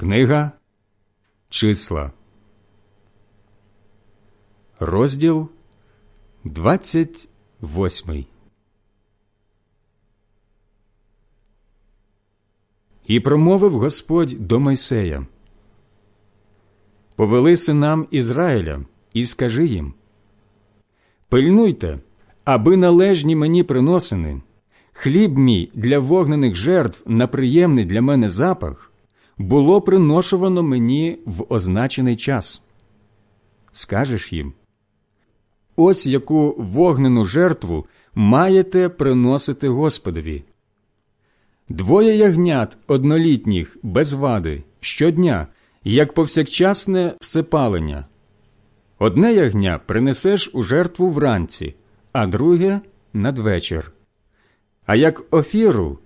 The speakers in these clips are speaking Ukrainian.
Книга. Числа, розділ 28 І промовив Господь до Мойсея. Повели синам Ізраїля і скажи їм Пильнуйте, аби належні мені приносини, хліб мій для вогнених жертв на приємний для мене запах було приношувано мені в означений час. Скажеш їм ось яку вогнену жертву маєте приносити Господові. Двоє ягнят однолітніх без вади щодня, як повсякчасне всепалення. Одне ягня принесеш у жертву вранці, а друге надвечір. А як офіру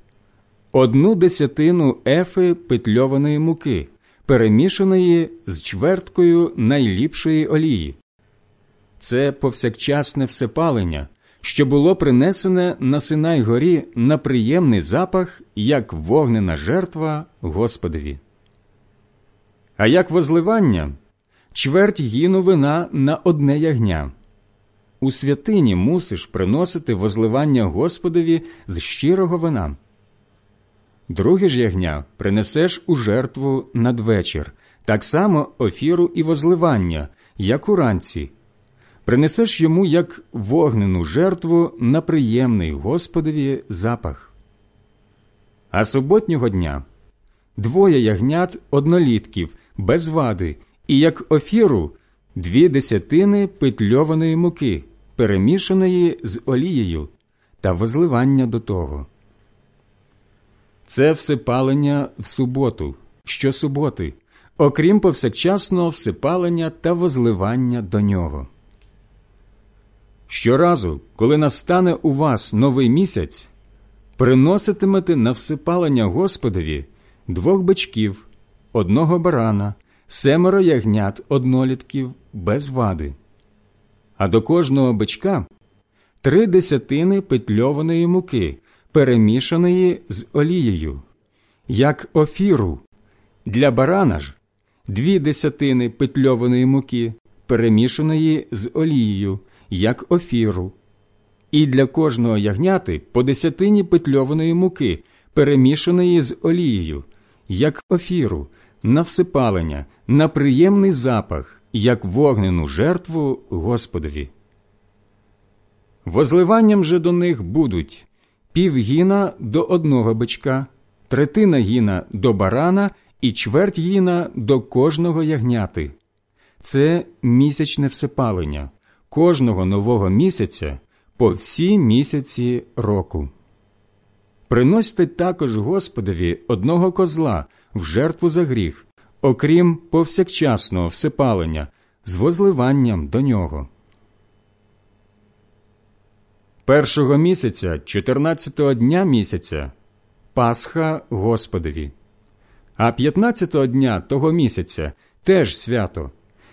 одну десятину ефи петльованої муки, перемішаної з чверткою найліпшої олії. Це повсякчасне всепалення, що було принесене на Синай горі на приємний запах, як вогнена жертва Господові. А як возливання чверть гіну вина на одне ягня. У святині мусиш приносити возливання Господові з щирого вина. Друге ж ягня принесеш у жертву надвечір, так само офіру і возливання, як уранці. Принесеш йому як вогнену жертву на приємний Господові запах. А суботнього дня двоє ягнят однолітків без вади, і як офіру дві десятини петльованої муки, перемішаної з олією, та возливання до того. Це всипалення в суботу, щосуботи, окрім повсякчасного всипалення та возливання до нього. Щоразу, коли настане у вас новий місяць, приноситимете на всипалення Господові двох бичків, одного барана, семеро ягнят однолітків без вади, а до кожного бичка три десятини петльованої муки перемішаної з олією, як офіру, для барана ж дві десятини петльованої муки, перемішаної з олією, як офіру, і для кожного ягняти по десятині петльованої муки, перемішаної з олією, як офіру, на всипалення, на приємний запах, як вогнену жертву Господові. Возливанням же до них будуть пів гіна до одного бичка, третина гіна до барана і чверть гіна до кожного ягняти. Це місячне всепалення кожного нового місяця по всі місяці року. Приносьте також Господові одного козла в жертву за гріх, окрім повсякчасного всепалення, з возливанням до нього. Першого місяця, 14-го дня місяця, Пасха Господові, а 15-го дня того місяця теж свято,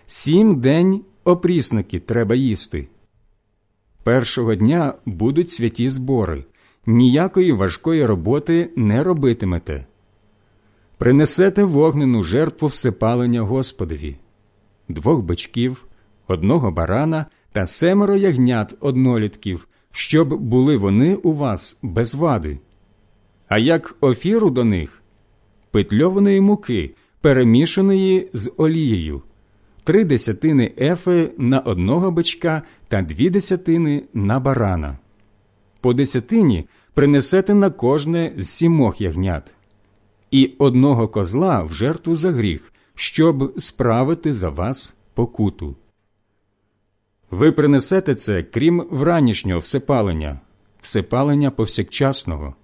сім день опрісники треба їсти. Першого дня будуть святі збори, ніякої важкої роботи не робитимете. Принесете вогнену жертву всепалення Господові, двох бичків, одного барана та семеро ягнят однолітків щоб були вони у вас без вади, а як офіру до них петльованої муки, перемішаної з олією, три десятини ефи на одного бичка та дві десятини на барана. По десятині принесете на кожне з сімох ягнят, і одного козла в жертву за гріх, щоб справити за вас покуту. Ви принесете це, крім вранішнього всепалення, всепалення повсякчасного.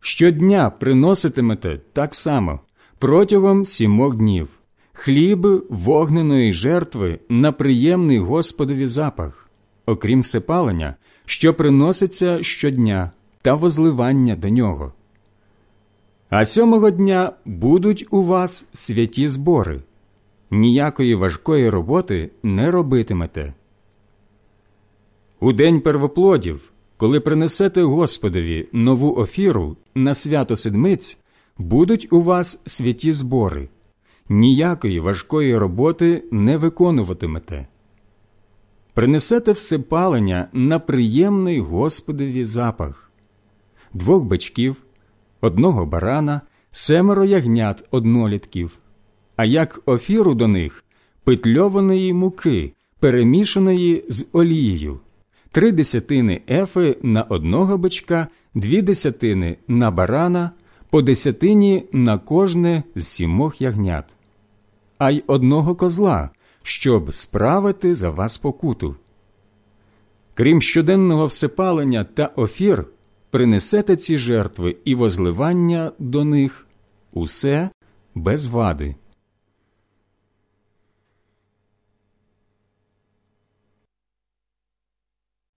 Щодня приноситимете так само протягом сімох днів хліб вогненої жертви на приємний Господові запах, окрім всепалення, що приноситься щодня та возливання до нього. А сьомого дня будуть у вас святі збори ніякої важкої роботи не робитимете. У день первоплодів, коли принесете Господові нову офіру на свято седмиць, будуть у вас святі збори, ніякої важкої роботи не виконуватимете. Принесете всепалення на приємний Господові запах, двох бичків, одного барана, семеро ягнят однолітків, а як офіру до них петльованої муки, перемішаної з олією, три десятини ефи на одного бичка, дві десятини на барана, по десятині на кожне з сімох ягнят, а й одного козла, щоб справити за вас покуту. Крім щоденного всепалення та офір, принесете ці жертви і возливання до них усе без вади.